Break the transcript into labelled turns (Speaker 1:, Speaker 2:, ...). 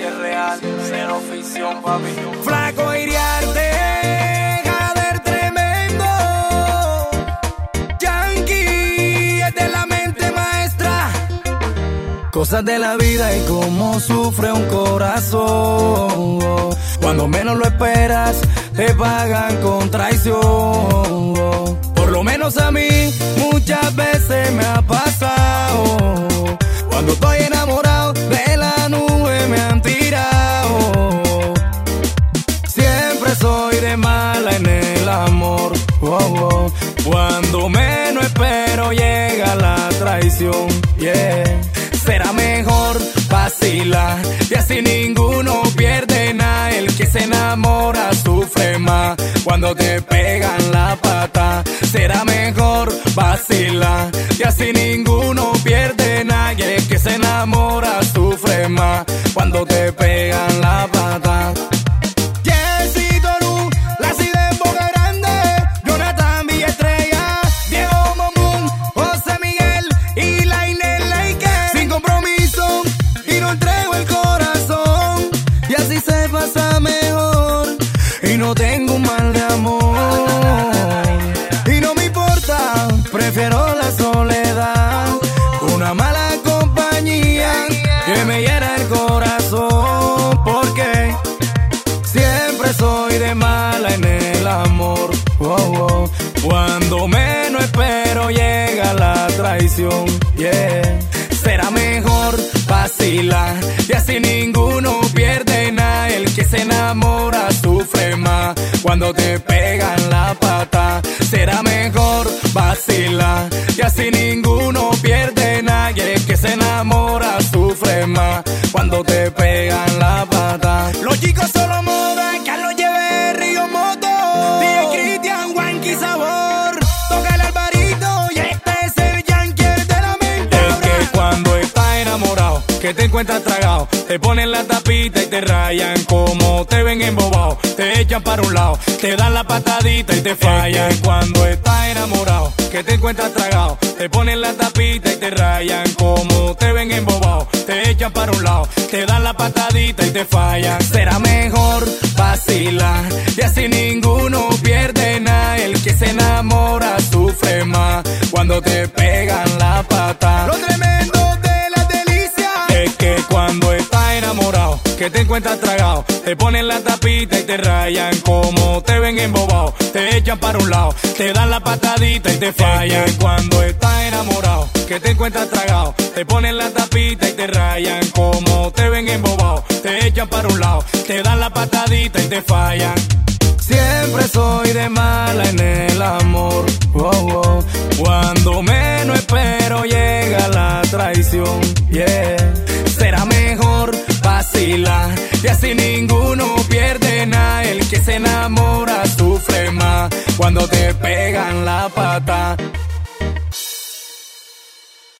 Speaker 1: si es real, cero ficción, papi.
Speaker 2: Flaco iriarte, jader tremendo. Yankee es de la mente maestra. Cosas de la vida y cómo sufre un corazón. Cuando menos lo esperas, te pagan con traición. Por lo menos a mí muchas veces Cuando menos espero llega la traición. Yeah. Será mejor vacilar y así ninguno pierde nada. El que se enamora sufre más cuando te pegan la pata. Será mejor vacilar y así ninguno se pasa mejor. Y no tengo un mal de amor, y no me importa, prefiero la soledad, una mala compañía que me hiera el corazón, porque Siempre soy de mala en el amor. Oh, oh. Cuando menos espero llega la traición. Yeah. Será mejor cuando te pegan que te encuentras tragado, te ponen la tapita y te rayan como te ven embobado. Te echan para un lado, te dan la patadita y te fallan. Cuando estás enamorado, que te encuentras tragado, te ponen la tapita y te rayan como te ven embobado. Te echan para un lado, te dan la patadita y te fallan. Será mejor vacilar y así ninguno tragado, te ponen la tapita y te rayan como te ven embobado. Te echan para un lado, te dan la patadita y te fallan. Cuando estás enamorado, que te encuentras tragado, te ponen la tapita y te rayan como te ven embobado. Te echan para un lado, te dan la patadita y te fallan. Siempre soy de mala en el amor. Oh, oh. Cuando menos espero llega la traición. Yeah. Será y así ninguno pierde nada. El que se enamora sufre más cuando te pegan la pata.